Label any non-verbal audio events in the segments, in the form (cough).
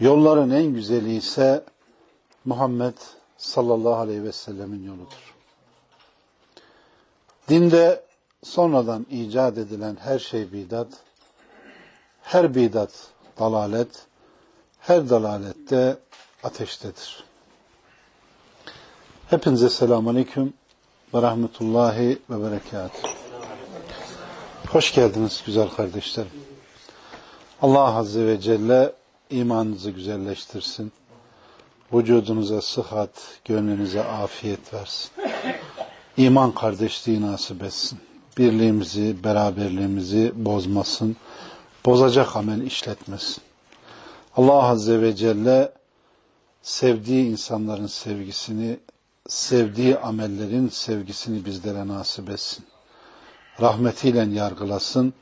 yolların en güzeli ise Muhammed sallallahu aleyhi ve sellemin yoludur. Dinde sonradan icat edilen her şey bidat, her bidat dalalet, her dalalette ateştedir. Hepinize selamun aleyküm ve rahmetullahi ve berekatuhu. Hoş geldiniz güzel kardeşlerim. Allah Azze ve Celle imanınızı güzelleştirsin. Vücudunuza sıhhat, gönlünüze afiyet versin. İman kardeşliği nasip etsin. Birliğimizi, beraberliğimizi bozmasın. Bozacak amel işletmesin. Allah Azze ve Celle sevdiği insanların sevgisini, sevdiği amellerin sevgisini bizlere nasip etsin. Rahmetiyle yargılasın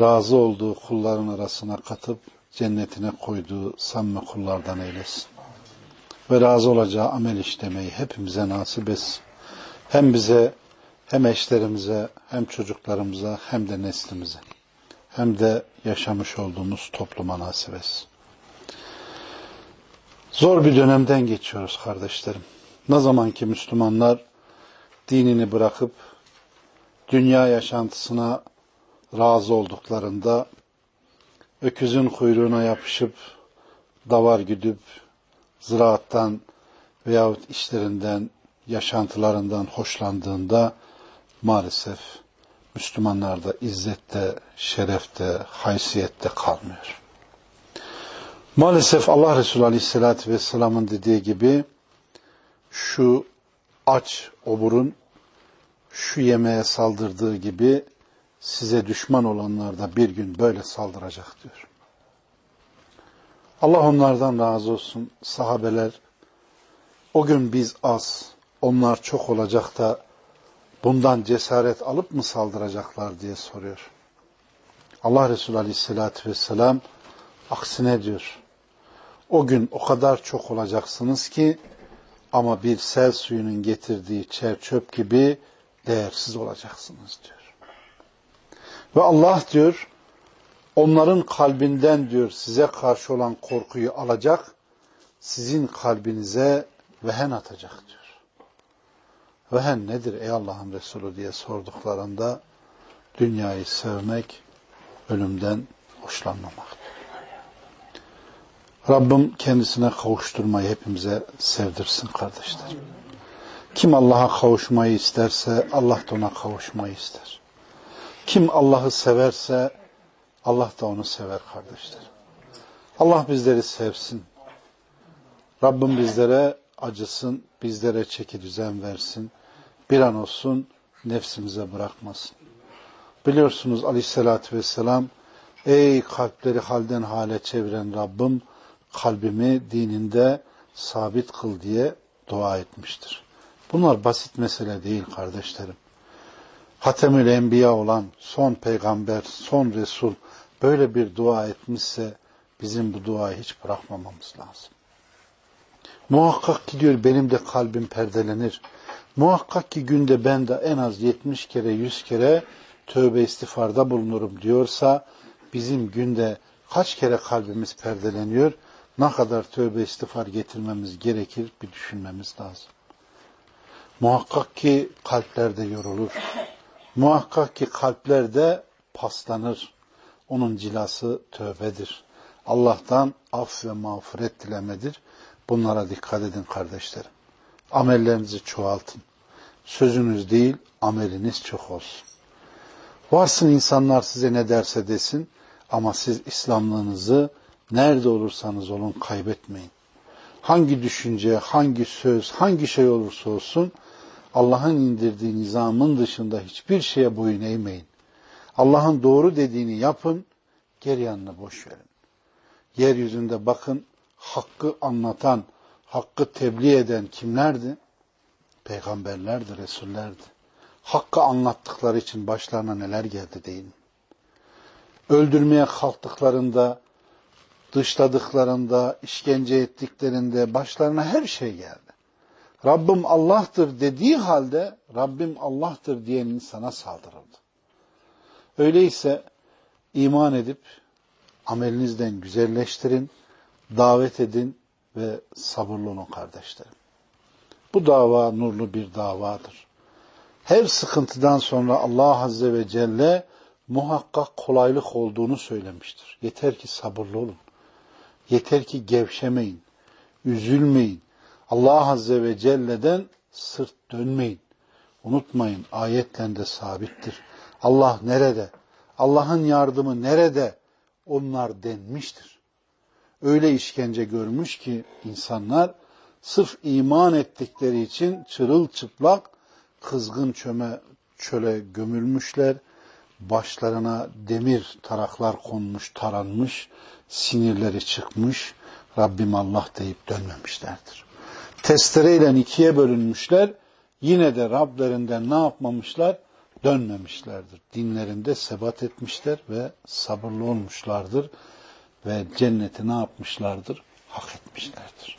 razı olduğu kulların arasına katıp cennetine koyduğu samimi kullardan eylesin. Ve razı olacağı amel işlemeyi hepimize nasip etsin. Hem bize, hem eşlerimize, hem çocuklarımıza, hem de neslimize. Hem de yaşamış olduğumuz topluma nasip etsin. Zor bir dönemden geçiyoruz kardeşlerim. Ne zaman ki Müslümanlar dinini bırakıp dünya yaşantısına razı olduklarında öküzün kuyruğuna yapışıp davar güdüp ziraattan veyahut işlerinden, yaşantılarından hoşlandığında maalesef Müslümanlarda izzette, şerefte, haysiyette kalmıyor. Maalesef Allah Resulü Aleyhisselatü Vesselam'ın dediği gibi şu aç oburun şu yemeğe saldırdığı gibi size düşman olanlar da bir gün böyle saldıracak diyor. Allah onlardan razı olsun. Sahabeler o gün biz az, onlar çok olacak da bundan cesaret alıp mı saldıracaklar diye soruyor. Allah Resulü Aleyhisselatü Vesselam aksine diyor. O gün o kadar çok olacaksınız ki ama bir sel suyunun getirdiği çer çöp gibi değersiz olacaksınız diyor. Ve Allah diyor onların kalbinden diyor size karşı olan korkuyu alacak, sizin kalbinize vehen atacak diyor. Vehen nedir ey Allah'ın Resulü diye sorduklarında dünyayı sevmek, ölümden hoşlanmamak. Rabbim kendisine kavuşturmayı hepimize sevdirsin kardeşler. Kim Allah'a kavuşmayı isterse Allah da ona kavuşmayı ister. Kim Allah'ı severse Allah da onu sever kardeşler. Allah bizleri sevsin. Rabbim bizlere acısın, bizlere çeki düzen versin. Bir an olsun nefsimize bırakmasın. Biliyorsunuz aleyhissalatü vesselam ey kalpleri halden hale çeviren Rabbim kalbimi dininde sabit kıl diye dua etmiştir. Bunlar basit mesele değil kardeşlerim. Hatemül Enbiya olan son peygamber, son Resul böyle bir dua etmişse bizim bu duayı hiç bırakmamamız lazım. Muhakkak ki diyor benim de kalbim perdelenir. Muhakkak ki günde ben de en az 70 kere 100 kere tövbe istifarda bulunurum diyorsa bizim günde kaç kere kalbimiz perdeleniyor, ne kadar tövbe istiğfar getirmemiz gerekir bir düşünmemiz lazım. Muhakkak ki kalplerde yorulur. Muhakkak ki kalplerde paslanır. Onun cilası tövbedir. Allah'tan af ve mağfiret dilemedir. Bunlara dikkat edin kardeşlerim. Amellerinizi çoğaltın. Sözünüz değil, ameliniz çok olsun. Varsın insanlar size ne derse desin ama siz İslamlığınızı nerede olursanız olun kaybetmeyin. Hangi düşünce, hangi söz, hangi şey olursa olsun Allah'ın indirdiği nizamın dışında hiçbir şeye boyun eğmeyin. Allah'ın doğru dediğini yapın, geri yanına boş verin. yeryüzünde bakın hakkı anlatan, hakkı tebliğ eden kimlerdi? Peygamberlerdi, Resullerdi. Hakkı anlattıkları için başlarına neler geldi değil mi? Öldürmeye kalktıklarında, dışladıklarında, işkence ettiklerinde başlarına her şey geldi. Rabbim Allah'tır dediği halde Rabbim Allah'tır diyen insana saldırıldı. Öyleyse iman edip amelinizden güzelleştirin, davet edin ve sabırlı olun kardeşlerim. Bu dava nurlu bir davadır. Her sıkıntıdan sonra Allah Azze ve Celle muhakkak kolaylık olduğunu söylemiştir. Yeter ki sabırlı olun. Yeter ki gevşemeyin, üzülmeyin. Allah Azze ve Celle'den sırt dönmeyin. Unutmayın ayetlerinde sabittir. Allah nerede? Allah'ın yardımı nerede? Onlar denmiştir. Öyle işkence görmüş ki insanlar sırf iman ettikleri için çırılçıplak kızgın çöme, çöle gömülmüşler. Başlarına demir taraklar konmuş, taranmış, sinirleri çıkmış. Rabbim Allah deyip dönmemişlerdir. Testereyle ikiye bölünmüşler. Yine de Rablerinden ne yapmamışlar? Dönmemişlerdir. Dinlerinde sebat etmişler ve sabırlı olmuşlardır. Ve cenneti ne yapmışlardır? Hak etmişlerdir.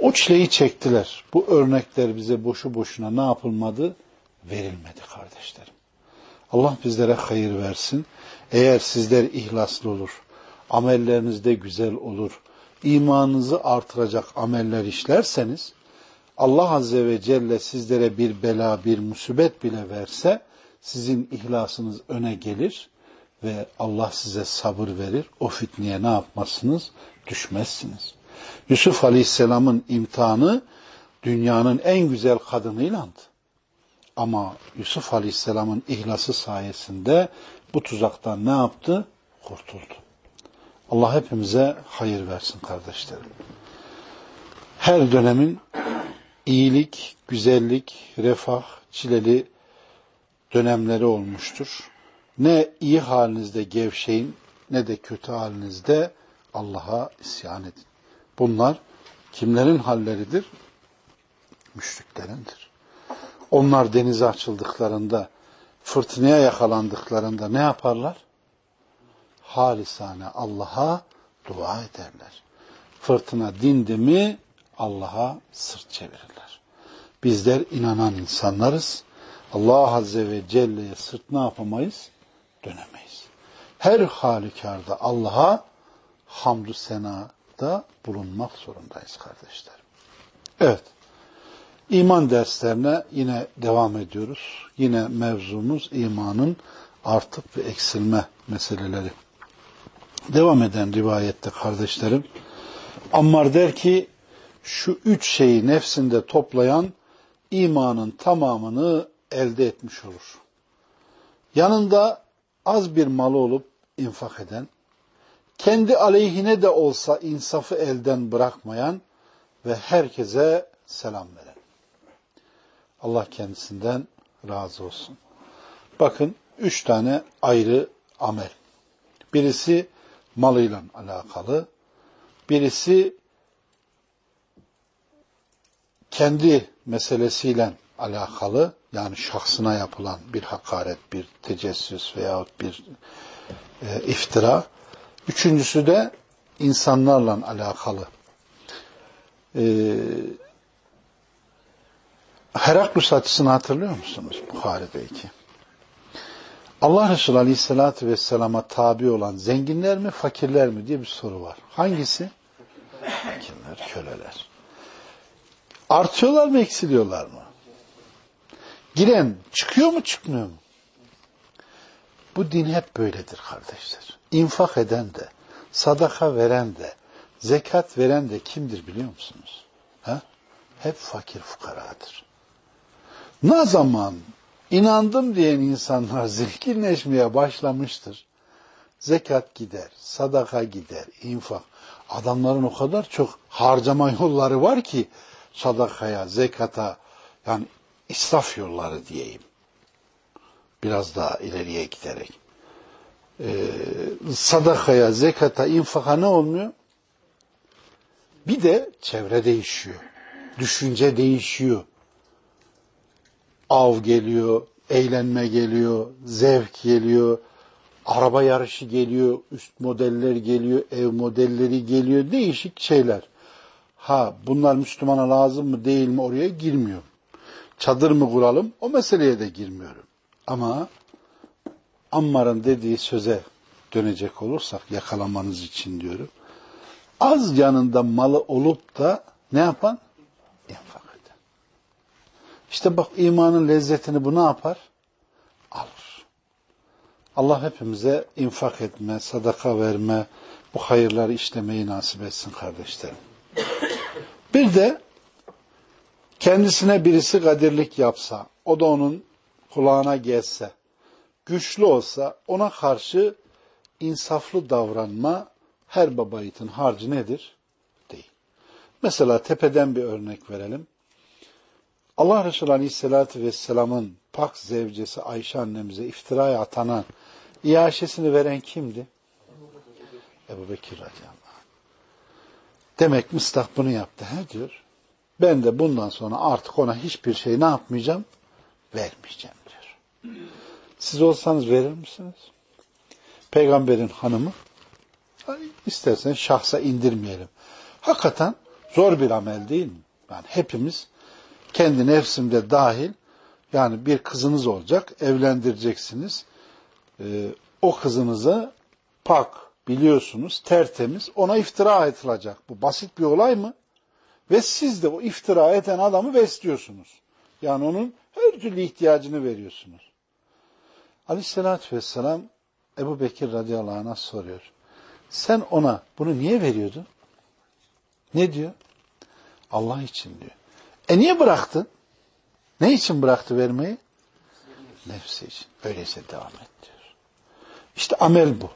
O çileyi çektiler. Bu örnekler bize boşu boşuna ne yapılmadı? Verilmedi kardeşlerim. Allah bizlere hayır versin. Eğer sizler ihlaslı olur, amellerinizde güzel olur, imanınızı artıracak ameller işlerseniz, Allah Azze ve Celle sizlere bir bela, bir musibet bile verse, sizin ihlasınız öne gelir ve Allah size sabır verir. O fitneye ne yapmazsınız? Düşmezsiniz. Yusuf Aleyhisselam'ın imtihanı dünyanın en güzel kadınıylandı. Ama Yusuf Aleyhisselam'ın ihlası sayesinde bu tuzaktan ne yaptı? Kurtuldu. Allah hepimize hayır versin kardeşlerim. Her dönemin iyilik, güzellik, refah, çileli dönemleri olmuştur. Ne iyi halinizde gevşeyin ne de kötü halinizde Allah'a isyan edin. Bunlar kimlerin halleridir? Müşriklerindir. Onlar denize açıldıklarında, fırtınaya yakalandıklarında ne yaparlar? Halisane Allah'a dua ederler. Fırtına dindi mi Allah'a sırt çevirirler. Bizler inanan insanlarız. Allah Azze ve Celle'ye sırt ne yapamayız? Dönemeyiz. Her halükarda Allah'a hamdü senada bulunmak zorundayız kardeşlerim. Evet. İman derslerine yine devam ediyoruz. Yine mevzumuz imanın artıp ve eksilme meseleleri. Devam eden rivayette kardeşlerim, Ammar der ki, şu üç şeyi nefsinde toplayan imanın tamamını elde etmiş olur. Yanında az bir malı olup infak eden, kendi aleyhine de olsa insafı elden bırakmayan ve herkese selam veren. Allah kendisinden razı olsun. Bakın üç tane ayrı amel. Birisi malıyla alakalı, birisi kendi meselesiyle alakalı, yani şahsına yapılan bir hakaret, bir tecessüs veyahut bir e, iftira. Üçüncüsü de insanlarla alakalı. Ee, Heraklus açısını hatırlıyor musunuz Bukhari'deki? Allah Resulü Aleyhisselatü Vesselam'a tabi olan zenginler mi, fakirler mi diye bir soru var. Hangisi? Fakirler, köleler. Artıyorlar mı, eksiliyorlar mı? Giren çıkıyor mu, çıkmıyor mu? Bu din hep böyledir kardeşler. İnfak eden de, sadaka veren de, zekat veren de kimdir biliyor musunuz? Ha? Hep fakir fukaradır. Ne zaman inandım diyen insanlar (laughs) zenginleşmeye başlamıştır. Zekat gider, sadaka gider, infak. Adamların o kadar çok harcama yolları var ki sadakaya, zekata yani israf yolları diyeyim. Biraz daha ileriye giderek. e, sadakaya, zekata, infaka ne olmuyor? Bir de çevre değişiyor. Düşünce değişiyor. Av geliyor, eğlenme geliyor, zevk geliyor, araba yarışı geliyor, üst modeller geliyor, ev modelleri geliyor, değişik şeyler. Ha bunlar Müslümana lazım mı değil mi oraya girmiyor. Çadır mı kuralım o meseleye de girmiyorum. Ama Ammar'ın dediği söze dönecek olursak yakalamanız için diyorum. Az yanında malı olup da ne yapan? Eden. İşte bak imanın lezzetini bu ne yapar? Alır. Allah hepimize infak etme, sadaka verme, bu hayırları işlemeyi nasip etsin kardeşlerim. Bir de kendisine birisi kadirlik yapsa, o da onun kulağına gelse, güçlü olsa ona karşı insaflı davranma her baba harcı nedir? Değil. Mesela tepeden bir örnek verelim. Allah Resulü Aleyhisselatü Vesselam'ın pak zevcesi Ayşe annemize iftiraya atanan iaşesini veren kimdi? Ebu Bekir radıyallahu. Demek Mıstak bunu yaptı. He diyor. Ben de bundan sonra artık ona hiçbir şey ne yapmayacağım? Vermeyeceğim diyor. Siz olsanız verir misiniz? Peygamberin hanımı istersen şahsa indirmeyelim. Hakikaten zor bir amel değil mi? Yani hepimiz kendi nefsimde dahil yani bir kızınız olacak, evlendireceksiniz. Ee, o kızınıza pak, biliyorsunuz, tertemiz, ona iftira edilecek. Bu basit bir olay mı? Ve siz de o iftira eden adamı besliyorsunuz. Yani onun her türlü ihtiyacını veriyorsunuz. Aleyhissalatü vesselam Ebu Bekir radıyallahu anh'a soruyor. Sen ona bunu niye veriyordun? Ne diyor? Allah için diyor. E niye bıraktın? Ne için bıraktı vermeyi? Nefsi için. Öyleyse devam et diyor. İşte amel bu.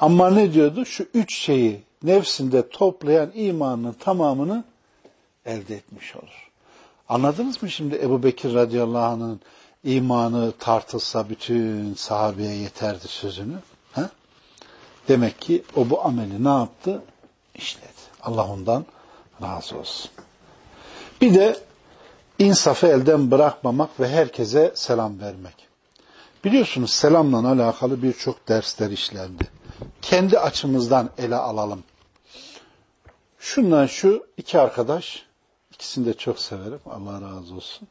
Ama ne diyordu? Şu üç şeyi nefsinde toplayan imanının tamamını elde etmiş olur. Anladınız mı şimdi Ebu Bekir radıyallahu anh'ın imanı tartılsa bütün sahabeye yeterdi sözünü? Ha? Demek ki o bu ameli ne yaptı? İşledi. Allah ondan razı olsun. Bir de insafı elden bırakmamak ve herkese selam vermek. Biliyorsunuz selamla alakalı birçok dersler işlendi. Kendi açımızdan ele alalım. Şundan şu iki arkadaş, ikisini de çok severim, Allah razı olsun.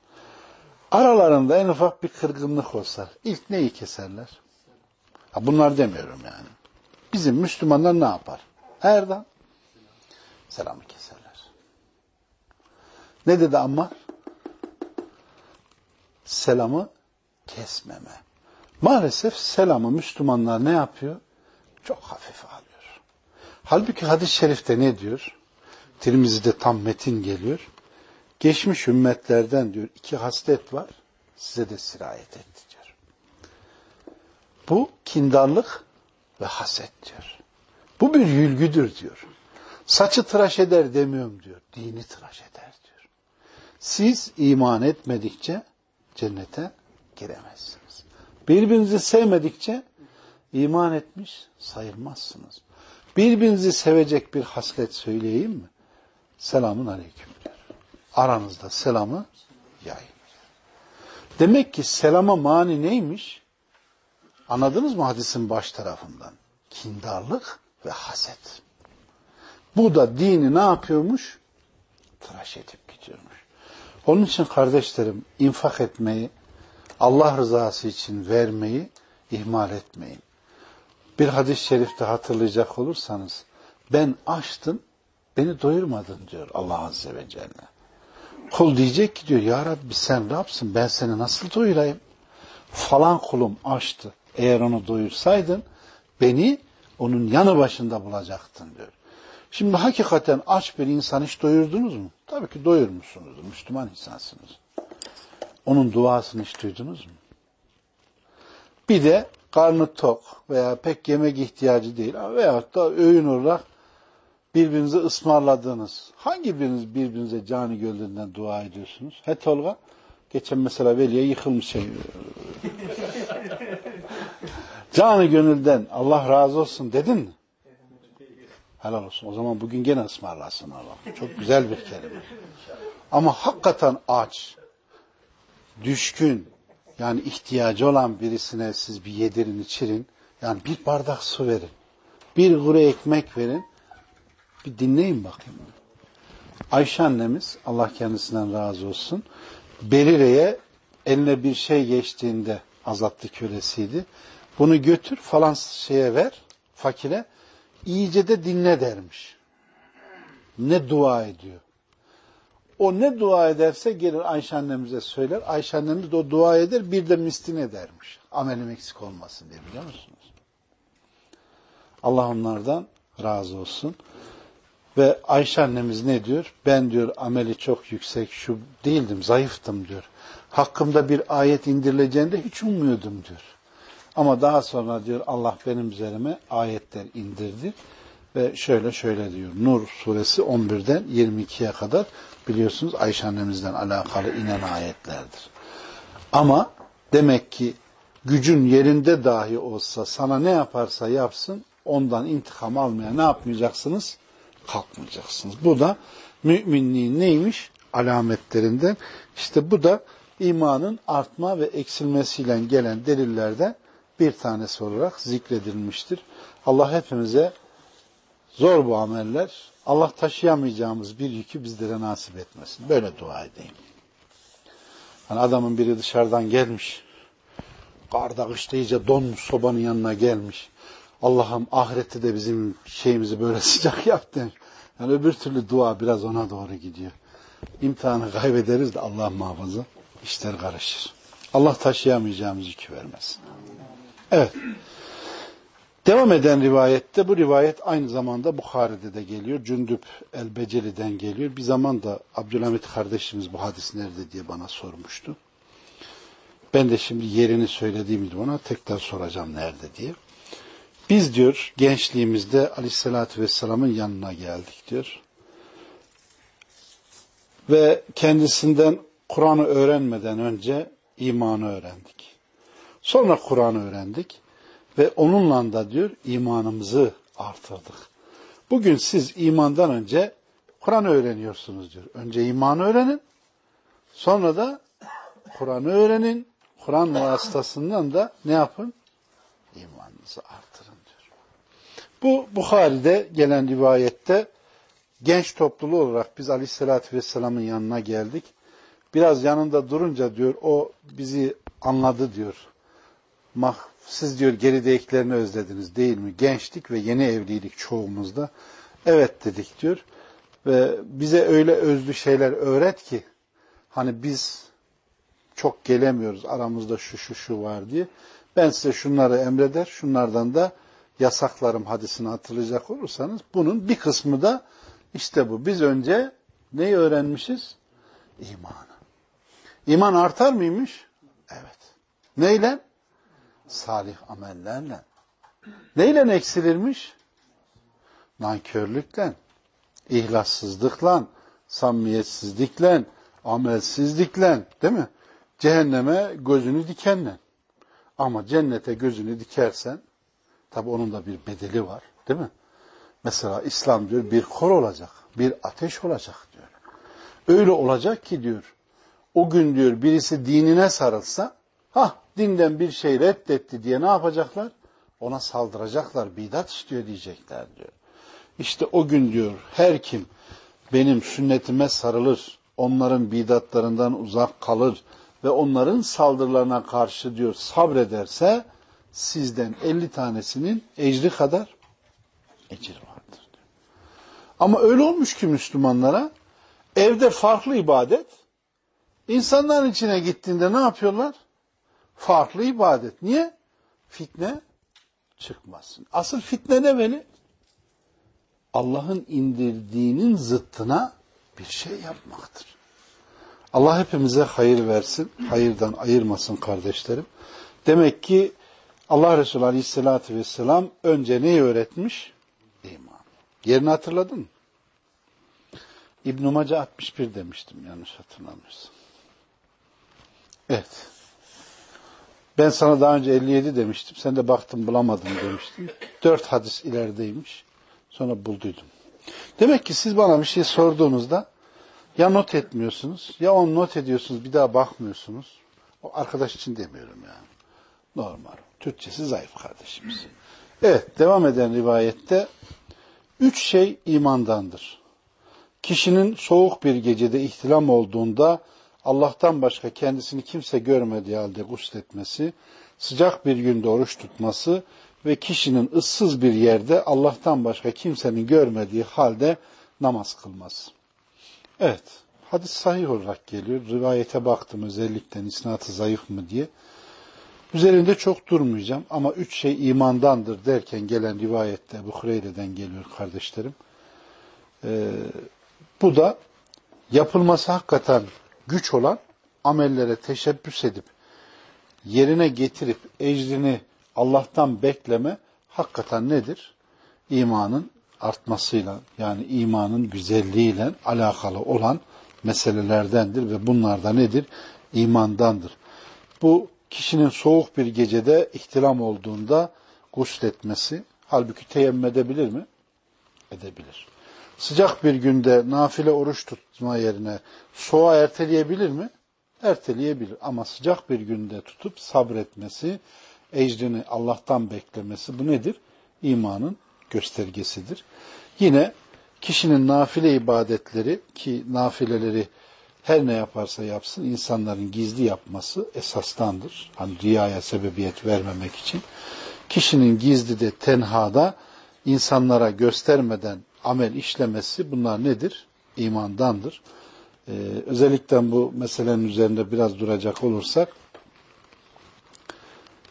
Aralarında en ufak bir kırgınlık olsa ilk neyi keserler? Ha bunlar demiyorum yani. Bizim Müslümanlar ne yapar? Herdan selamı keserler. Ne dedi Ammar? Selamı kesmeme. Maalesef selamı Müslümanlar ne yapıyor? Çok hafife alıyor. Halbuki hadis-i şerifte ne diyor? Tirmizi'de tam metin geliyor. Geçmiş ümmetlerden diyor iki haslet var size de sirayet etti diyor. Bu kindarlık ve haset diyor. Bu bir yülgüdür diyor. Saçı tıraş eder demiyorum diyor. Dini tıraş eder diyor. Siz iman etmedikçe cennete giremezsiniz. Birbirinizi sevmedikçe iman etmiş sayılmazsınız. Birbirinizi sevecek bir haslet söyleyeyim mi? Selamun aleyküm. Aranızda selamı yayın. Demek ki selama mani neymiş? Anladınız mı hadisin baş tarafından? Kindarlık ve haset. Bu da dini ne yapıyormuş? Tıraş edip gidiyormuş. Onun için kardeşlerim infak etmeyi, Allah rızası için vermeyi ihmal etmeyin. Bir hadis-i şerifte hatırlayacak olursanız ben açtım, beni doyurmadın diyor Allah Azze ve Celle. Kul diyecek ki diyor ya Rabbi sen Rab'sın ben seni nasıl doyurayım? Falan kulum açtı. Eğer onu doyursaydın beni onun yanı başında bulacaktın diyor. Şimdi hakikaten aç bir insan hiç doyurdunuz mu? Tabii ki doyurmuşsunuz. Müslüman insansınız. Onun duasını hiç duydunuz mu? Bir de karnı tok veya pek yemek ihtiyacı değil veyahut da öğün olarak birbirinize ısmarladığınız, hangi biriniz birbirinize cani gölünden dua ediyorsunuz? He Tolga? Geçen mesela Veli'ye yıkılmış şey. (laughs) Canı gönülden Allah razı olsun dedin mi? Helal olsun. O zaman bugün gene ısmarlasın Allah. Çok güzel bir kelime. Ama hakikaten aç, düşkün, yani ihtiyacı olan birisine siz bir yedirin içirin. Yani bir bardak su verin. Bir kuru ekmek verin. Bir dinleyin bakayım. Ayşe annemiz, Allah kendisinden razı olsun, Berire'ye eline bir şey geçtiğinde azatlı kölesiydi. Bunu götür falan şeye ver, fakire, iyice de dinle dermiş. Ne dua ediyor. O ne dua ederse gelir Ayşe annemize söyler. Ayşe annemiz de o dua eder bir de mistin edermiş. Amelim eksik olmasın diye biliyor musunuz? Allah onlardan razı olsun. Ve Ayşe annemiz ne diyor? Ben diyor ameli çok yüksek şu değildim, zayıftım diyor. Hakkımda bir ayet indirileceğinde hiç ummuyordum diyor. Ama daha sonra diyor Allah benim üzerime ayetler indirdi ve şöyle şöyle diyor. Nur suresi 11'den 22'ye kadar biliyorsunuz Ayşe annemizden alakalı inen ayetlerdir. Ama demek ki gücün yerinde dahi olsa sana ne yaparsa yapsın ondan intikam almaya ne yapmayacaksınız? Kalkmayacaksınız. Bu da müminliğin neymiş? Alametlerinden. İşte bu da imanın artma ve eksilmesiyle gelen delillerden bir tanesi olarak zikredilmiştir. Allah hepimize zor bu ameller. Allah taşıyamayacağımız bir yükü bizlere nasip etmesin. Böyle dua edeyim. Hani adamın biri dışarıdan gelmiş. Karda kışta iyice donmuş sobanın yanına gelmiş. Allah'ım ahirette de bizim şeyimizi böyle (laughs) sıcak yap demiş. Yani öbür türlü dua biraz ona doğru gidiyor. İmtihanı kaybederiz de Allah muhafaza işler karışır. Allah taşıyamayacağımız yükü vermesin. Evet. Devam eden rivayette bu rivayet aynı zamanda Bukhari'de de geliyor. Cündüp el-Beceli'den geliyor. Bir zaman da Abdülhamit kardeşimiz bu hadis nerede diye bana sormuştu. Ben de şimdi yerini söylediğimde ona tekrar soracağım nerede diye. Biz diyor gençliğimizde Aleyhisselatü Vesselam'ın yanına geldik diyor. Ve kendisinden Kur'an'ı öğrenmeden önce imanı öğrendik. Sonra Kur'an'ı öğrendik ve onunla da diyor imanımızı artırdık. Bugün siz imandan önce Kur'an'ı öğreniyorsunuz diyor. Önce imanı öğrenin, sonra da Kur'an'ı öğrenin. Kur'an vasıtasından da ne yapın? İmanınızı artırın diyor. Bu Bukhari'de gelen rivayette genç topluluğu olarak biz Aleyhisselatü Vesselam'ın yanına geldik. Biraz yanında durunca diyor o bizi anladı diyor. Mah, siz diyor geridekilerini özlediniz değil mi? Gençlik ve yeni evliydik çoğumuzda. Evet dedik diyor. Ve bize öyle özlü şeyler öğret ki hani biz çok gelemiyoruz aramızda şu şu şu var diye. Ben size şunları emreder, şunlardan da yasaklarım hadisini hatırlayacak olursanız bunun bir kısmı da işte bu. Biz önce neyi öğrenmişiz? İmanı. İman artar mıymış? Evet. Neyle? Salih amellerle. Neyle eksilirmiş? Nankörlükle, ihlassızlıkla, samimiyetsizlikle, amelsizlikle, değil mi? Cehenneme gözünü dikenle. Ama cennete gözünü dikersen, tabi onun da bir bedeli var, değil mi? Mesela İslam diyor bir kor olacak, bir ateş olacak diyor. Öyle olacak ki diyor, o gün diyor birisi dinine sarılsa, ha dinden bir şey reddetti diye ne yapacaklar? Ona saldıracaklar, bidat istiyor diyecekler diyor. İşte o gün diyor her kim benim sünnetime sarılır, onların bidatlarından uzak kalır ve onların saldırılarına karşı diyor sabrederse sizden 50 tanesinin ecri kadar ecir vardır diyor. Ama öyle olmuş ki Müslümanlara evde farklı ibadet, insanların içine gittiğinde ne yapıyorlar? Farklı ibadet. Niye? Fitne çıkmasın. Asıl fitne ne beni? Allah'ın indirdiğinin zıttına bir şey yapmaktır. Allah hepimize hayır versin, hayırdan ayırmasın kardeşlerim. Demek ki Allah Resulü Aleyhisselatü Vesselam önce neyi öğretmiş? İman. Yerini hatırladın mı? İbn-i Mace 61 demiştim yanlış hatırlamıyorsam. Evet. Ben sana daha önce 57 demiştim. Sen de baktın bulamadın demiştin. Dört hadis ilerideymiş. Sonra bulduydum. Demek ki siz bana bir şey sorduğunuzda ya not etmiyorsunuz ya onu not ediyorsunuz bir daha bakmıyorsunuz. O arkadaş için demiyorum yani. Normal. Türkçesi zayıf kardeşimiz. Evet devam eden rivayette üç şey imandandır. Kişinin soğuk bir gecede ihtilam olduğunda Allah'tan başka kendisini kimse görmediği halde gusletmesi, sıcak bir günde oruç tutması ve kişinin ıssız bir yerde Allah'tan başka kimsenin görmediği halde namaz kılması. Evet, hadis sahih olarak geliyor. Rivayete baktım özellikle isnatı zayıf mı diye. Üzerinde çok durmayacağım ama üç şey imandandır derken gelen rivayette bu Hureyre'den geliyor kardeşlerim. Ee, bu da yapılması hakikaten güç olan amellere teşebbüs edip yerine getirip ecrini Allah'tan bekleme hakikaten nedir? İmanın artmasıyla yani imanın güzelliğiyle alakalı olan meselelerdendir ve bunlar da nedir? İmandandır. Bu kişinin soğuk bir gecede ihtilam olduğunda gusletmesi halbuki teyemmüm edebilir mi? Edebilir. Sıcak bir günde nafile oruç tutma yerine soğuğa erteleyebilir mi? Erteleyebilir ama sıcak bir günde tutup sabretmesi, ecrini Allah'tan beklemesi bu nedir? İmanın göstergesidir. Yine kişinin nafile ibadetleri ki nafileleri her ne yaparsa yapsın insanların gizli yapması esastandır. Hani riyaya sebebiyet vermemek için. Kişinin gizli de tenhada insanlara göstermeden amel işlemesi bunlar nedir? İmandandır. Ee, özellikle bu meselenin üzerinde biraz duracak olursak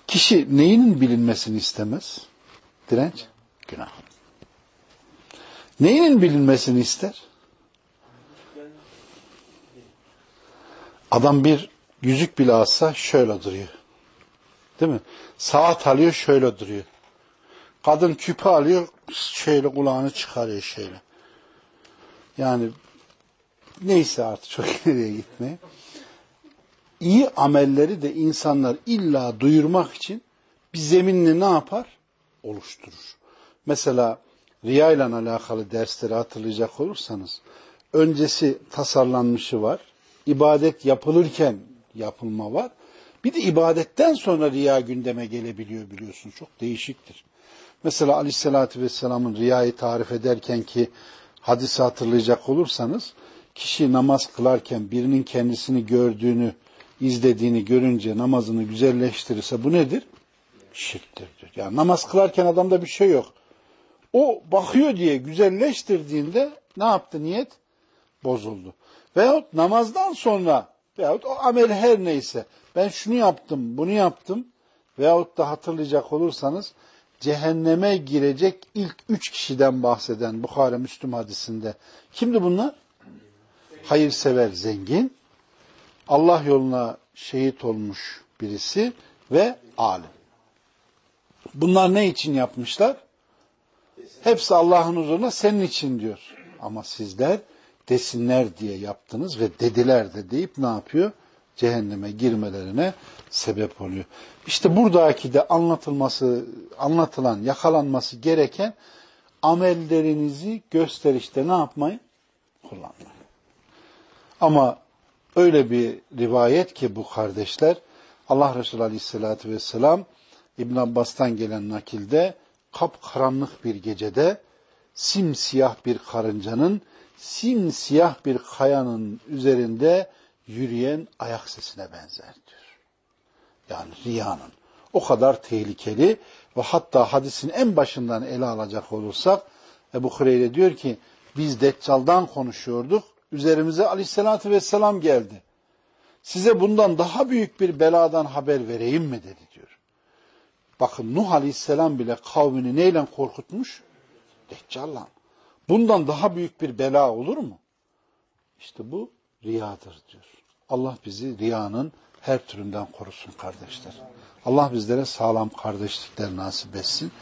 kişi neyinin bilinmesini istemez? Direnç, günah. Neyinin bilinmesini ister? Adam bir yüzük bile alsa şöyle duruyor. Değil mi? Saat alıyor şöyle duruyor. Kadın küpe alıyor şöyle kulağını çıkarıyor şöyle. Yani neyse artık çok (laughs) ileriye gitmeye. İyi amelleri de insanlar illa duyurmak için bir zeminini ne yapar? Oluşturur. Mesela riya ile alakalı dersleri hatırlayacak olursanız öncesi tasarlanmışı var. İbadet yapılırken yapılma var. Bir de ibadetten sonra riya gündeme gelebiliyor biliyorsun. Çok değişiktir. Mesela aleyhissalatü vesselamın riyayı tarif ederken ki hadisi hatırlayacak olursanız kişi namaz kılarken birinin kendisini gördüğünü, izlediğini görünce namazını güzelleştirirse bu nedir? Şirktir diyor. Yani namaz kılarken adamda bir şey yok. O bakıyor diye güzelleştirdiğinde ne yaptı niyet? Bozuldu. Veyahut namazdan sonra veyahut o amel her neyse ben şunu yaptım, bunu yaptım veyahut da hatırlayacak olursanız cehenneme girecek ilk üç kişiden bahseden Bukhara Müslüm hadisinde. Kimdi bunlar? Hayırsever zengin, Allah yoluna şehit olmuş birisi ve alim. Bunlar ne için yapmışlar? Hepsi Allah'ın huzuruna senin için diyor. Ama sizler desinler diye yaptınız ve dediler de deyip ne yapıyor? Cehenneme girmelerine sebep oluyor. İşte buradaki de anlatılması, anlatılan, yakalanması gereken amellerinizi gösterişte ne yapmayın? Kullanmayın. Ama öyle bir rivayet ki bu kardeşler Allah Resulü Aleyhisselatü Vesselam İbn Abbas'tan gelen nakilde kapkaranlık bir gecede simsiyah bir karıncanın simsiyah bir kayanın üzerinde yürüyen ayak sesine benzer diyor. Yani riyanın. O kadar tehlikeli ve hatta hadisin en başından ele alacak olursak Ebu Hureyre diyor ki biz Deccal'dan konuşuyorduk. Üzerimize aleyhissalatü vesselam geldi. Size bundan daha büyük bir beladan haber vereyim mi dedi diyor. Bakın Nuh aleyhisselam bile kavmini neyle korkutmuş? Deccal'la. Bundan daha büyük bir bela olur mu? İşte bu riyadır diyor. Allah bizi riyanın her türünden korusun kardeşler. Allah bizlere sağlam kardeşlikler nasip etsin.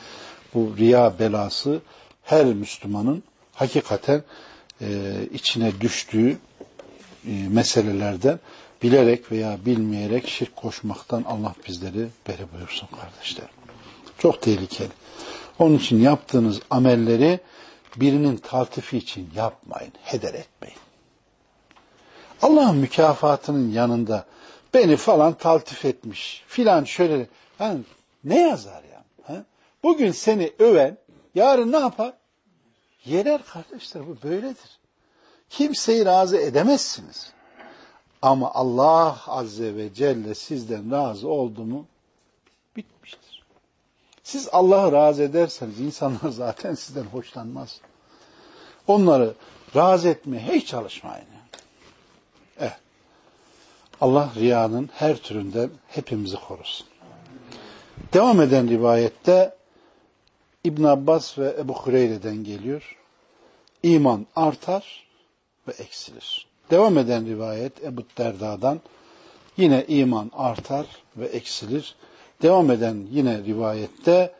Bu riya belası her Müslümanın hakikaten e, içine düştüğü e, meselelerden bilerek veya bilmeyerek şirk koşmaktan Allah bizleri beri buyursun kardeşlerim. Çok tehlikeli. Onun için yaptığınız amelleri birinin taltifi için yapmayın, heder etmeyin. Allah'ın mükafatının yanında beni falan taltif etmiş, filan şöyle, yani ne yazar yani? Ha? Bugün seni öven, yarın ne yapar? Yerer kardeşler, bu böyledir. Kimseyi razı edemezsiniz. Ama Allah Azze ve Celle sizden razı oldu mu bitmiştir. Siz Allah'ı razı ederseniz insanlar (laughs) zaten sizden hoşlanmaz. Onları razı etmeye hiç çalışmayın. Allah riyanın her türünden hepimizi korusun. Devam eden rivayette İbn Abbas ve Ebu Hureyre'den geliyor. İman artar ve eksilir. Devam eden rivayet Ebu Derda'dan yine iman artar ve eksilir. Devam eden yine rivayette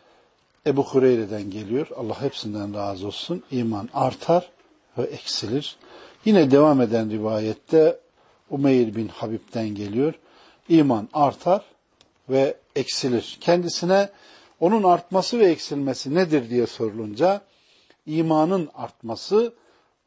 Ebu Hureyre'den geliyor. Allah hepsinden razı olsun. İman artar ve eksilir. Yine devam eden rivayette Umeyr bin Habib'den geliyor. İman artar ve eksilir. Kendisine onun artması ve eksilmesi nedir diye sorulunca imanın artması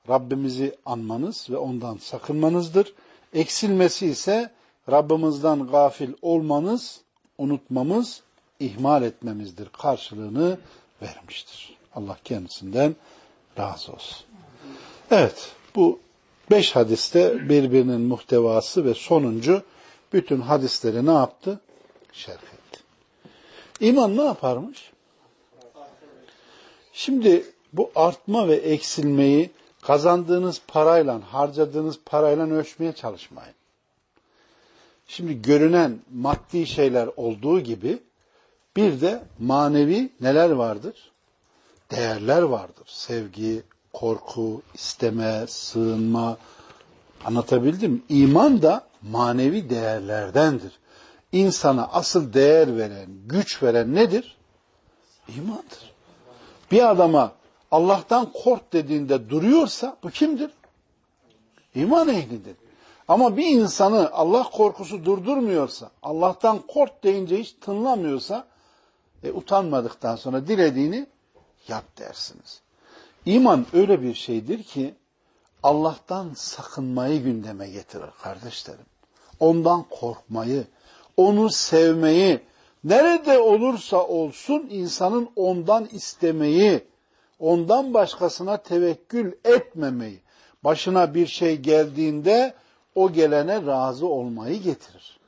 Rabbimizi anmanız ve ondan sakınmanızdır. Eksilmesi ise Rabbimizden gafil olmanız, unutmamız, ihmal etmemizdir. Karşılığını vermiştir. Allah kendisinden razı olsun. Evet, bu beş hadiste birbirinin muhtevası ve sonuncu bütün hadisleri ne yaptı? Şerh etti. İman ne yaparmış? Şimdi bu artma ve eksilmeyi kazandığınız parayla, harcadığınız parayla ölçmeye çalışmayın. Şimdi görünen maddi şeyler olduğu gibi bir de manevi neler vardır? Değerler vardır. Sevgi, korku, isteme, sığınma. Anlatabildim İman da manevi değerlerdendir. İnsana asıl değer veren, güç veren nedir? İmandır. Bir adama Allah'tan kork dediğinde duruyorsa bu kimdir? İman ehlidir. Ama bir insanı Allah korkusu durdurmuyorsa, Allah'tan kork deyince hiç tınlamıyorsa, e, utanmadıktan sonra dilediğini yap dersiniz. İman öyle bir şeydir ki Allah'tan sakınmayı gündeme getirir kardeşlerim. Ondan korkmayı, onu sevmeyi, nerede olursa olsun insanın ondan istemeyi, ondan başkasına tevekkül etmemeyi, başına bir şey geldiğinde o gelene razı olmayı getirir.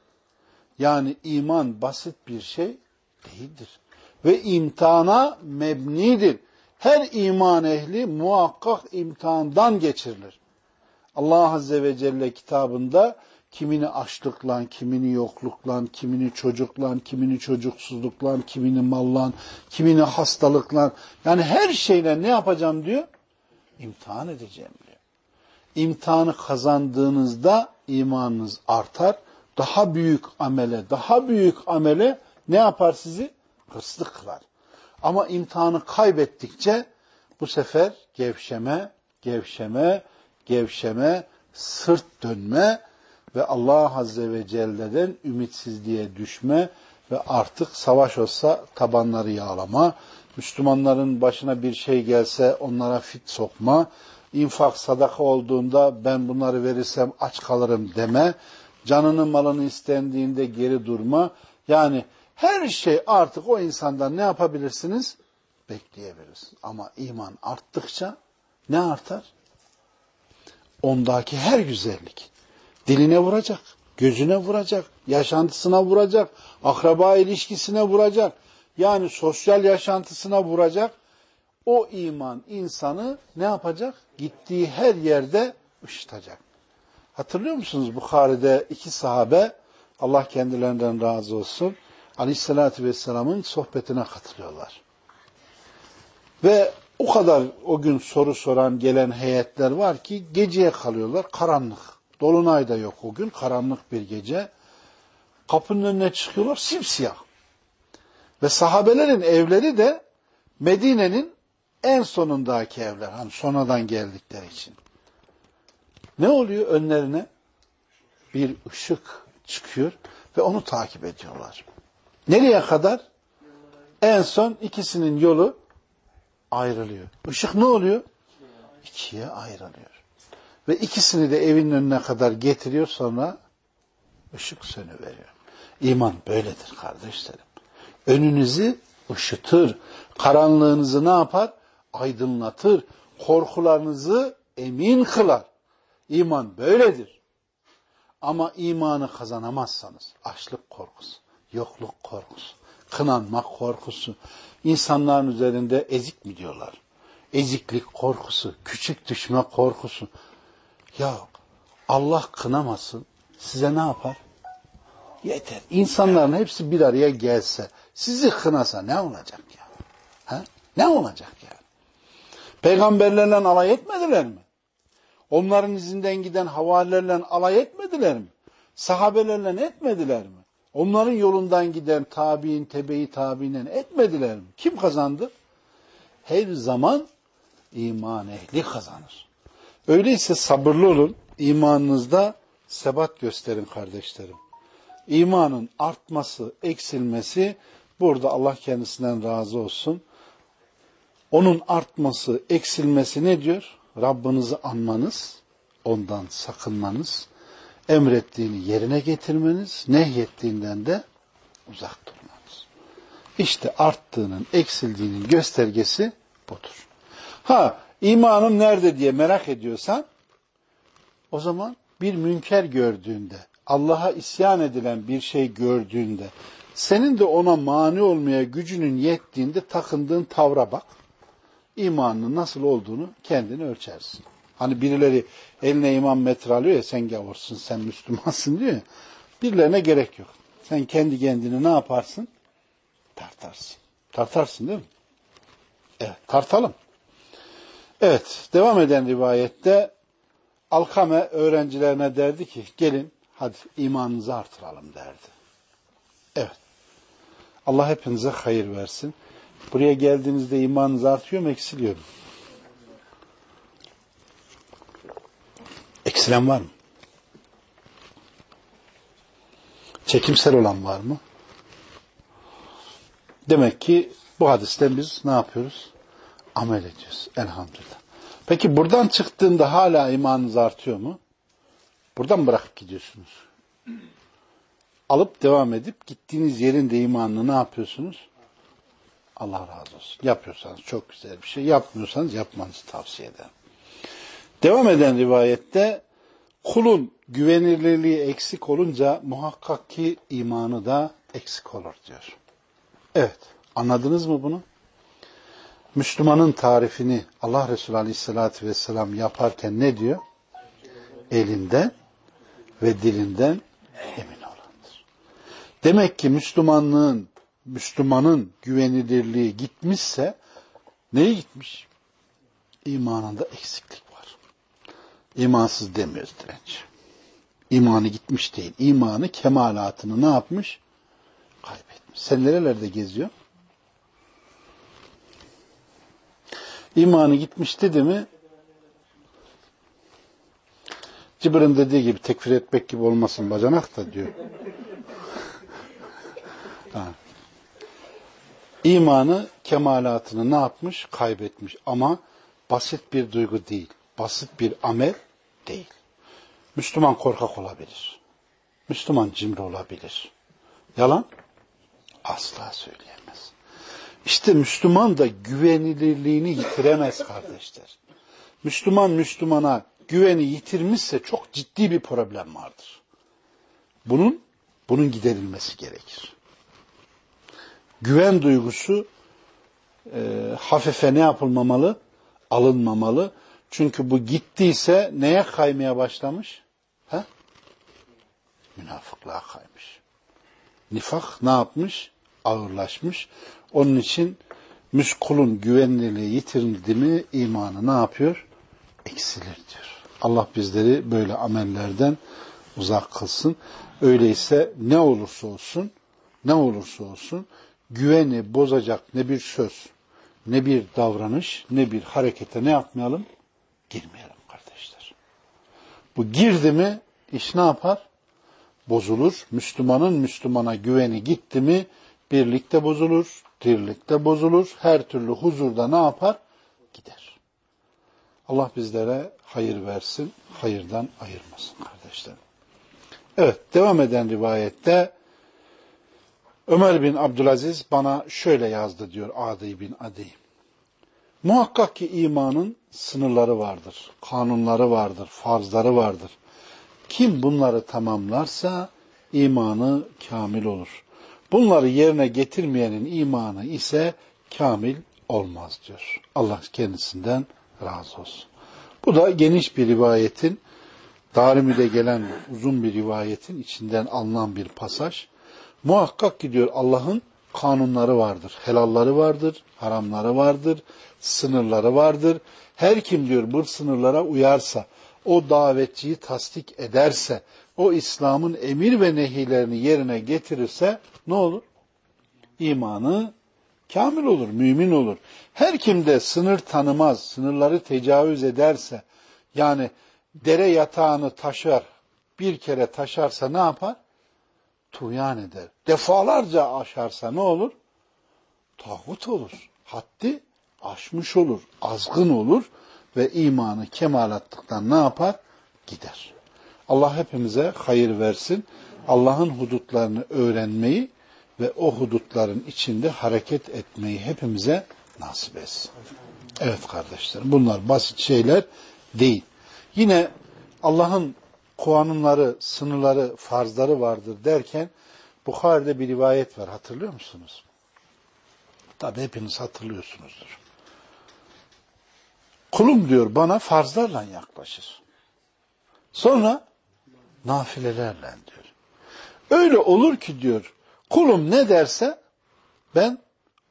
Yani iman basit bir şey değildir. Ve imtihana mebnidir. Her iman ehli muhakkak imtihandan geçirilir. Allah Azze ve Celle kitabında kimini açlıkla, kimini yoklukla, kimini çocukla, kimini çocuksuzlukla, kimini mallan, kimini hastalıkla. Yani her şeyle ne yapacağım diyor? İmtihan edeceğim diyor. İmtihanı kazandığınızda imanınız artar. Daha büyük amele, daha büyük amele ne yapar sizi? Hırslı kılar. Ama imtihanı kaybettikçe bu sefer gevşeme, gevşeme, gevşeme, sırt dönme, ve Allah Azze ve Celle'den ümitsizliğe düşme ve artık savaş olsa tabanları yağlama, Müslümanların başına bir şey gelse onlara fit sokma, infak sadaka olduğunda ben bunları verirsem aç kalırım deme, canını malını istendiğinde geri durma. Yani her şey artık o insandan ne yapabilirsiniz? Bekleyebilirsiniz. Ama iman arttıkça ne artar? Ondaki her güzellik, Diline vuracak, gözüne vuracak, yaşantısına vuracak, akraba ilişkisine vuracak. Yani sosyal yaşantısına vuracak. O iman insanı ne yapacak? Gittiği her yerde ışıtacak. Hatırlıyor musunuz Bukhari'de iki sahabe Allah kendilerinden razı olsun Aleyhisselatü Vesselam'ın sohbetine katılıyorlar. Ve o kadar o gün soru soran gelen heyetler var ki geceye kalıyorlar karanlık. Dolunay da yok o gün. Karanlık bir gece. Kapının önüne çıkıyorlar simsiyah. Ve sahabelerin evleri de Medine'nin en sonundaki evler. Hani sonradan geldikleri için. Ne oluyor önlerine? bir ışık çıkıyor ve onu takip ediyorlar. Nereye kadar? En son ikisinin yolu ayrılıyor. Işık ne oluyor? İkiye ayrılıyor. Ve ikisini de evin önüne kadar getiriyor sonra ışık sönüveriyor. İman böyledir kardeşlerim. Önünüzü ışıtır. Karanlığınızı ne yapar? Aydınlatır. Korkularınızı emin kılar. İman böyledir. Ama imanı kazanamazsanız açlık korkusu, yokluk korkusu, kınanmak korkusu, insanların üzerinde ezik mi diyorlar? Eziklik korkusu, küçük düşme korkusu. Ya Allah kınamasın size ne yapar? Yeter. İnsanların hepsi bir araya gelse, sizi kınasa ne olacak ya? Ha? Ne olacak ya? Peygamberlerle alay etmediler mi? Onların izinden giden havarilerle alay etmediler mi? Sahabelerle etmediler mi? Onların yolundan giden tabi'in, tebe-i tabi'inen etmediler mi? Kim kazandı? Her zaman iman ehli kazanır. Öyleyse sabırlı olun, imanınızda sebat gösterin kardeşlerim. İmanın artması, eksilmesi burada Allah kendisinden razı olsun. Onun artması, eksilmesi ne diyor? Rabbinizi anmanız, ondan sakınmanız, emrettiğini yerine getirmeniz, nehyettiğinden de uzak durmanız. İşte arttığının, eksildiğinin göstergesi budur. Ha, imanım nerede diye merak ediyorsan, o zaman bir münker gördüğünde, Allah'a isyan edilen bir şey gördüğünde, senin de ona mani olmaya gücünün yettiğinde takındığın tavra bak. İmanının nasıl olduğunu kendini ölçersin. Hani birileri eline iman metre alıyor ya sen gavursun, sen Müslümansın diyor ya. Birilerine gerek yok. Sen kendi kendini ne yaparsın? Tartarsın. Tartarsın değil mi? Evet, tartalım. Evet, devam eden rivayette Alkame öğrencilerine derdi ki gelin hadi imanınızı artıralım derdi. Evet. Allah hepinize hayır versin. Buraya geldiğinizde imanınız artıyor mu eksiliyor mu? Eksilen var mı? Çekimsel olan var mı? Demek ki bu hadisten biz ne yapıyoruz? Amel ediyoruz. Elhamdülillah. Peki buradan çıktığında hala imanınız artıyor mu? Buradan bırakıp gidiyorsunuz. Alıp devam edip gittiğiniz yerin de imanını ne yapıyorsunuz? Allah razı olsun. Yapıyorsanız çok güzel bir şey. Yapmıyorsanız yapmanızı tavsiye ederim. Devam eden rivayette kulun güvenilirliği eksik olunca muhakkak ki imanı da eksik olur diyor. Evet. Anladınız mı bunu? Müslümanın tarifini Allah Resulü Aleyhisselatü Vesselam yaparken ne diyor? Elinden ve dilinden emin olandır. Demek ki Müslümanlığın, Müslümanın güvenilirliği gitmişse neye gitmiş? İmanında eksiklik. İmansız demiyoruz direnç. İmanı gitmiş değil. İmanı kemalatını ne yapmış? Kaybetmiş. Sen nerelerde geziyor? İmanı gitmiş dedi mi Cibrin dediği gibi tekfir etmek gibi olmasın bacanak da diyor. (laughs) İmanı kemalatını ne yapmış? Kaybetmiş. Ama basit bir duygu değil. Basit bir amel değil. Müslüman korkak olabilir. Müslüman cimri olabilir. Yalan? Asla söyleyemez. İşte Müslüman da güvenilirliğini yitiremez kardeşler. Müslüman Müslümana güveni yitirmişse çok ciddi bir problem vardır. Bunun bunun giderilmesi gerekir. Güven duygusu e, hafife ne yapılmamalı? Alınmamalı. Çünkü bu gittiyse neye kaymaya başlamış? He? Münafıklığa kaymış. Nifak ne yapmış? Ağırlaşmış. Onun için müskulun güvenilirliği yitirildi mi imanı ne yapıyor? Eksilir diyor. Allah bizleri böyle amellerden uzak kılsın. Öyleyse ne olursa olsun, ne olursa olsun güveni bozacak ne bir söz, ne bir davranış, ne bir harekete ne yapmayalım? Girmeyelim kardeşler. Bu girdi mi iş ne yapar? bozulur. Müslümanın Müslümana güveni gitti mi birlikte bozulur, dirlikte bozulur. Her türlü huzurda ne yapar? Gider. Allah bizlere hayır versin, hayırdan ayırmasın kardeşlerim. Evet, devam eden rivayette Ömer bin Abdülaziz bana şöyle yazdı diyor Adi bin Adi. Muhakkak ki imanın sınırları vardır, kanunları vardır, farzları vardır. Kim bunları tamamlarsa imanı kamil olur. Bunları yerine getirmeyenin imanı ise kamil olmaz diyor. Allah kendisinden razı olsun. Bu da geniş bir rivayetin, Darimi'de gelen uzun bir rivayetin içinden alınan bir pasaj. Muhakkak ki diyor Allah'ın kanunları vardır, helalları vardır, haramları vardır, sınırları vardır. Her kim diyor bu sınırlara uyarsa, o davetçiyi tasdik ederse, o İslam'ın emir ve nehilerini yerine getirirse ne olur? İmanı kamil olur, mümin olur. Her kim de sınır tanımaz, sınırları tecavüz ederse, yani dere yatağını taşar, bir kere taşarsa ne yapar? Tuğyan eder. Defalarca aşarsa ne olur? Tağut olur. Haddi aşmış olur, azgın olur ve imanı kemalattıktan ne yapar? Gider. Allah hepimize hayır versin. Allah'ın hudutlarını öğrenmeyi ve o hudutların içinde hareket etmeyi hepimize nasip etsin. Evet kardeşlerim bunlar basit şeyler değil. Yine Allah'ın kanunları, sınırları, farzları vardır derken Bukhari'de bir rivayet var hatırlıyor musunuz? Tabi hepiniz hatırlıyorsunuzdur. Kulum diyor bana farzlarla yaklaşır. Sonra nafilelerle diyor. Öyle olur ki diyor kulum ne derse ben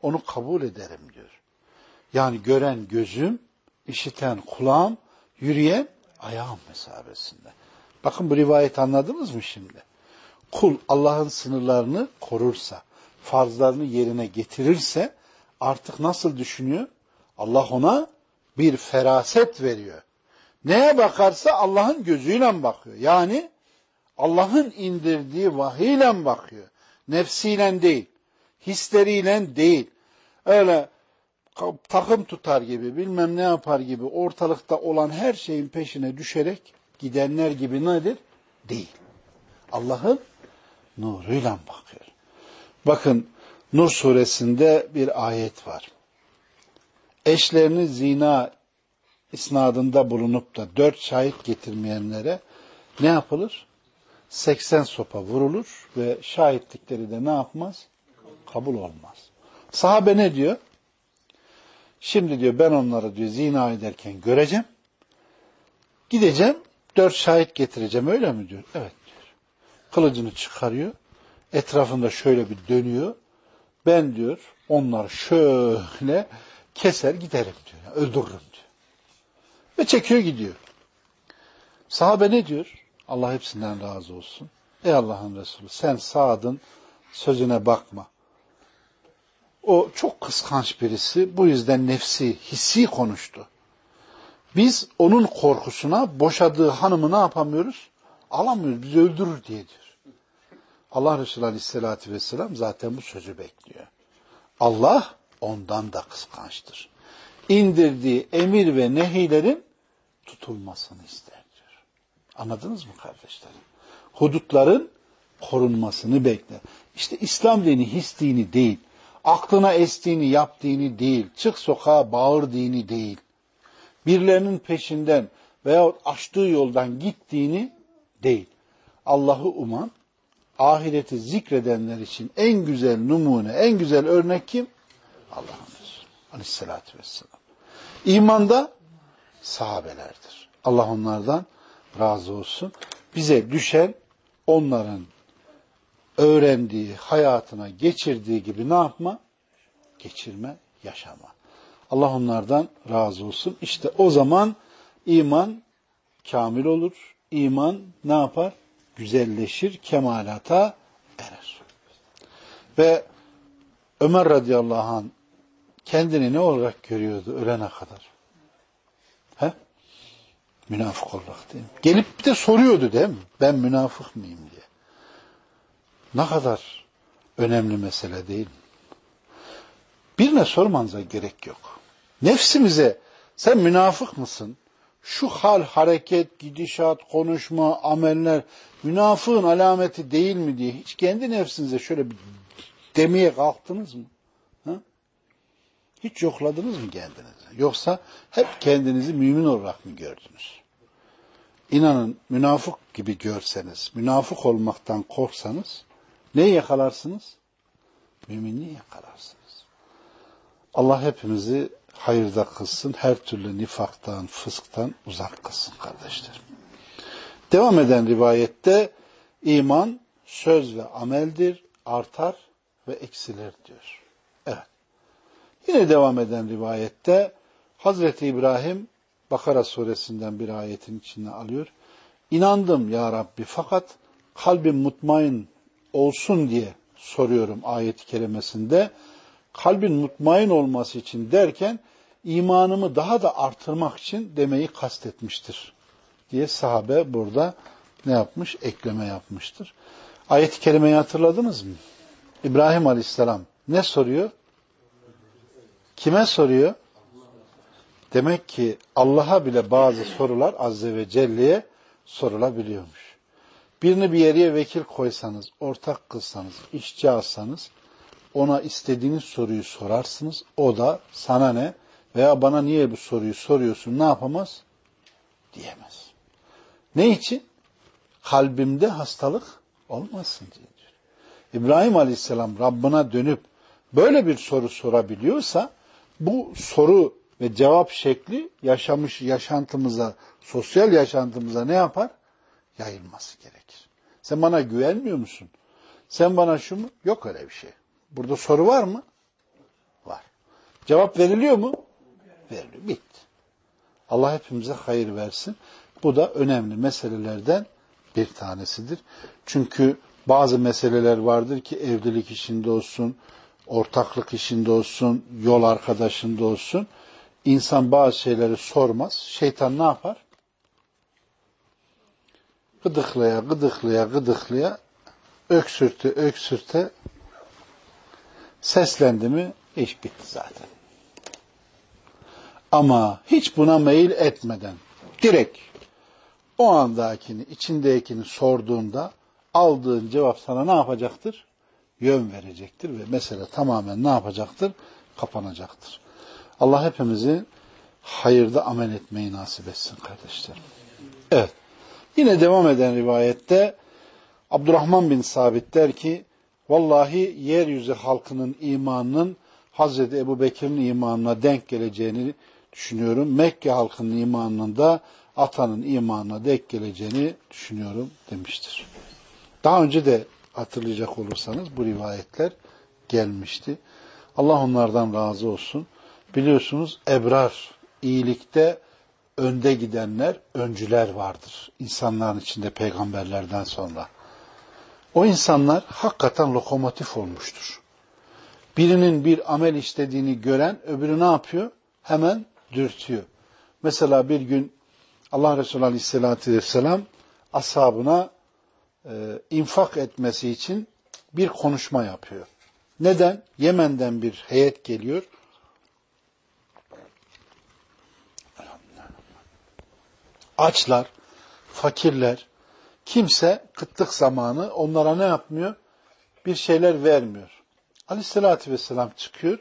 onu kabul ederim diyor. Yani gören gözüm, işiten kulağım, yürüyen ayağım mesabesinde. Bakın bu rivayet anladınız mı şimdi? Kul Allah'ın sınırlarını korursa, farzlarını yerine getirirse artık nasıl düşünüyor? Allah ona bir feraset veriyor. Neye bakarsa Allah'ın gözüyle bakıyor. Yani Allah'ın indirdiği vahiyle bakıyor. Nefsiyle değil, hisleriyle değil. Öyle takım tutar gibi, bilmem ne yapar gibi ortalıkta olan her şeyin peşine düşerek gidenler gibi nedir? Değil. Allah'ın nuruyla bakıyor. Bakın Nur suresinde bir ayet var. Eşlerini zina isnadında bulunup da dört şahit getirmeyenlere ne yapılır? 80 sopa vurulur ve şahitlikleri de ne yapmaz? Kabul olmaz. Sahabe ne diyor? Şimdi diyor ben onları diyor zina ederken göreceğim. Gideceğim dört şahit getireceğim öyle mi diyor? Evet diyor. Kılıcını çıkarıyor. Etrafında şöyle bir dönüyor. Ben diyor onları şöyle keser giderim diyor. Yani öldürürüm diyor. Ve çekiyor gidiyor. Sahabe ne diyor? Allah hepsinden razı olsun. Ey Allah'ın Resulü sen Saad'ın sözüne bakma. O çok kıskanç birisi. Bu yüzden nefsi, hissi konuştu. Biz onun korkusuna boşadığı hanımı ne yapamıyoruz? Alamıyoruz. Bizi öldürür diye diyor. Allah Resulü Aleyhisselatü Vesselam zaten bu sözü bekliyor. Allah ondan da kıskançtır. İndirdiği emir ve nehilerin tutulmasını ister diyor. Anladınız mı kardeşlerim? Hudutların korunmasını bekler. İşte İslam dini his dini değil. Aklına estiğini yap değil. Çık sokağa bağır dini değil. Birilerinin peşinden veya açtığı yoldan gittiğini değil. Allah'ı uman, ahireti zikredenler için en güzel numune, en güzel örnek kim? Allah'ın Resulü. Aleyhissalatü vesselam. İmanda sahabelerdir. Allah onlardan razı olsun. Bize düşen onların öğrendiği, hayatına geçirdiği gibi ne yapma? Geçirme, yaşama. Allah onlardan razı olsun. İşte o zaman iman kamil olur. İman ne yapar? Güzelleşir, kemalata erer. Ve Ömer radıyallahu anh kendini ne olarak görüyordu ölene kadar? He? Münafık olarak değil mi? Gelip bir de soruyordu değil mi? Ben münafık mıyım diye. Ne kadar önemli mesele değil mi? Birine sormanıza gerek yok. Nefsimize sen münafık mısın? Şu hal, hareket, gidişat, konuşma, ameller münafığın alameti değil mi diye hiç kendi nefsinize şöyle bir demeye kalktınız mı? Ha? Hiç yokladınız mı kendinizi? Yoksa hep kendinizi mümin olarak mı gördünüz? İnanın münafık gibi görseniz, münafık olmaktan korksanız neyi yakalarsınız? Müminliği yakalarsınız. Allah hepimizi hayırda kılsın, her türlü nifaktan, fısktan uzak kılsın kardeşlerim. Devam eden rivayette iman söz ve ameldir, artar ve eksilir diyor. Evet. Yine devam eden rivayette Hazreti İbrahim Bakara suresinden bir ayetin içine alıyor. İnandım ya Rabbi fakat kalbim mutmain olsun diye soruyorum ayet-i kerimesinde. Kalbin mutmain olması için derken imanımı daha da artırmak için demeyi kastetmiştir diye sahabe burada ne yapmış? Ekleme yapmıştır. Ayet-i kerimeyi hatırladınız mı? İbrahim Aleyhisselam ne soruyor? Kime soruyor? Demek ki Allah'a bile bazı sorular Azze ve Celle'ye sorulabiliyormuş. Birini bir yere vekil koysanız, ortak kılsanız, işçi alsanız ona istediğiniz soruyu sorarsınız. O da sana ne veya bana niye bu soruyu soruyorsun ne yapamaz? Diyemez. Ne için? Kalbimde hastalık olmasın diye diyor. İbrahim Aleyhisselam Rabbına dönüp böyle bir soru sorabiliyorsa bu soru ve cevap şekli yaşamış yaşantımıza, sosyal yaşantımıza ne yapar? Yayılması gerekir. Sen bana güvenmiyor musun? Sen bana şu mu? Yok öyle bir şey. Burada soru var mı? Var. Cevap veriliyor mu? Veriliyor. Bitti. Allah hepimize hayır versin. Bu da önemli meselelerden bir tanesidir. Çünkü bazı meseleler vardır ki evlilik işinde olsun, ortaklık işinde olsun, yol arkadaşında olsun. İnsan bazı şeyleri sormaz. Şeytan ne yapar? Gıdıklaya, gıdıklaya, gıdıklaya, öksürte, öksürte seslendi mi iş bitti zaten. Ama hiç buna meyil etmeden direkt o andakini, içindekini sorduğunda aldığın cevap sana ne yapacaktır? Yön verecektir ve mesele tamamen ne yapacaktır? Kapanacaktır. Allah hepimizi hayırda amel etmeyi nasip etsin kardeşlerim. Evet. Yine devam eden rivayette Abdurrahman bin Sabit der ki Vallahi yeryüzü halkının imanının Hazreti Ebu Bekir'in imanına denk geleceğini düşünüyorum. Mekke halkının imanının da atanın imanına denk geleceğini düşünüyorum demiştir. Daha önce de hatırlayacak olursanız bu rivayetler gelmişti. Allah onlardan razı olsun. Biliyorsunuz ebrar, iyilikte önde gidenler, öncüler vardır. İnsanların içinde peygamberlerden sonra. O insanlar hakikaten lokomotif olmuştur. Birinin bir amel işlediğini gören öbürü ne yapıyor? Hemen dürtüyor. Mesela bir gün Allah Resulü Aleyhisselatü Vesselam ashabına e, infak etmesi için bir konuşma yapıyor. Neden? Yemen'den bir heyet geliyor. Açlar, fakirler, kimse kıtlık zamanı onlara ne yapmıyor? Bir şeyler vermiyor. Aleyhissalatü vesselam çıkıyor,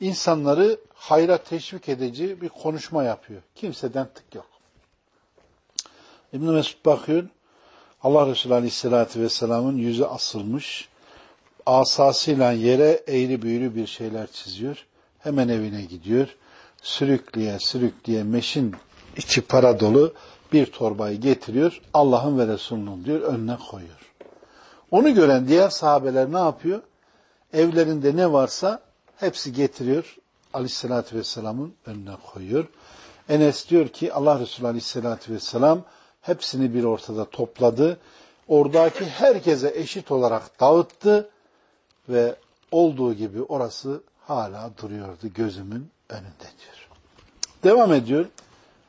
insanları hayra teşvik edici bir konuşma yapıyor. Kimseden tık yok. ibn Mesud bakıyor, Allah Resulü Aleyhisselatü Vesselam'ın yüzü asılmış, asasıyla yere eğri büğrü bir şeyler çiziyor. Hemen evine gidiyor. Sürükleye sürükleye meşin içi para dolu bir torbayı getiriyor. Allah'ın ve Resulünün diyor önüne koyuyor. Onu gören diğer sahabeler ne yapıyor? Evlerinde ne varsa hepsi getiriyor. Aleyhissalatü vesselamın önüne koyuyor. Enes diyor ki Allah Resulü aleyhissalatü vesselam hepsini bir ortada topladı. Oradaki herkese eşit olarak dağıttı ve olduğu gibi orası hala duruyordu gözümün önünde diyor. Devam ediyor.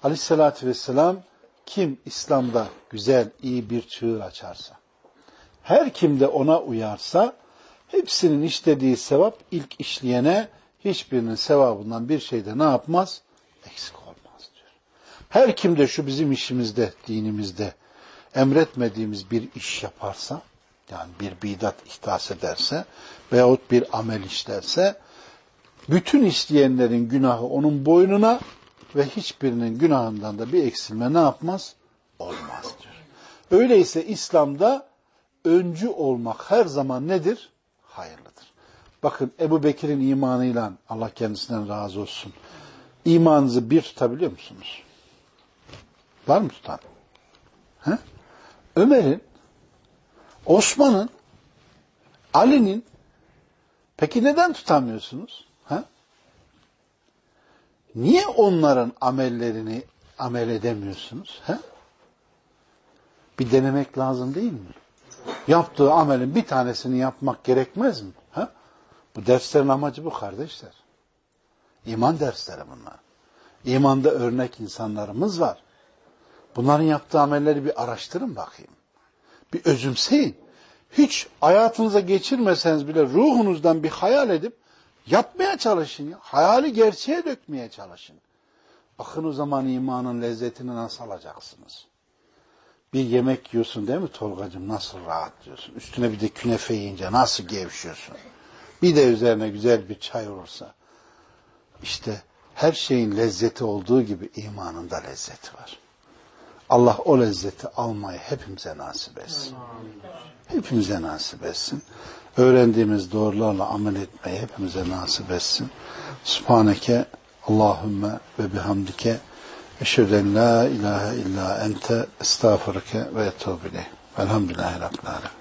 Aleyhissalatü vesselam kim İslam'da güzel, iyi bir çığır açarsa, Her kim de ona uyarsa hepsinin işlediği sevap ilk işleyene hiçbirinin sevabından bir şeyde ne yapmaz? Eksik olmaz diyor. Her kim de şu bizim işimizde, dinimizde emretmediğimiz bir iş yaparsa, yani bir bidat ihdas ederse veyahut bir amel işlerse, bütün isteyenlerin günahı onun boynuna ve hiçbirinin günahından da bir eksilme ne yapmaz? Olmaz diyor. Öyleyse İslam'da öncü olmak her zaman nedir? Hayırlıdır. Bakın Ebu Bekir'in imanıyla Allah kendisinden razı olsun. İmanınızı bir tutabiliyor musunuz? Var mı tutan? Ömer'in, Osman'ın, Ali'nin peki neden tutamıyorsunuz? Niye onların amellerini amel edemiyorsunuz? He? Bir denemek lazım değil mi? Yaptığı amelin bir tanesini yapmak gerekmez mi? Ha? Bu derslerin amacı bu kardeşler. İman dersleri bunlar. İmanda örnek insanlarımız var. Bunların yaptığı amelleri bir araştırın bakayım. Bir özümseyin. Hiç hayatınıza geçirmeseniz bile ruhunuzdan bir hayal edip yapmaya çalışın. Ya. Hayali gerçeğe dökmeye çalışın. Bakın o zaman imanın lezzetini nasıl alacaksınız? Bir yemek yiyorsun değil mi Tolgacığım? Nasıl rahat diyorsun? Üstüne bir de künefe yiyince nasıl gevşiyorsun? Bir de üzerine güzel bir çay olursa. İşte her şeyin lezzeti olduğu gibi imanın da lezzeti var. Allah o lezzeti almayı hepimize nasip etsin. Hepimize nasip etsin. Öğrendiğimiz doğrularla amel etmeyi hepimize nasip etsin. Subhaneke Allahümme ve bihamdike eşheden la ilahe illa ente estağfurike ve etûbü Velhamdülillahi Rabbil Alemin.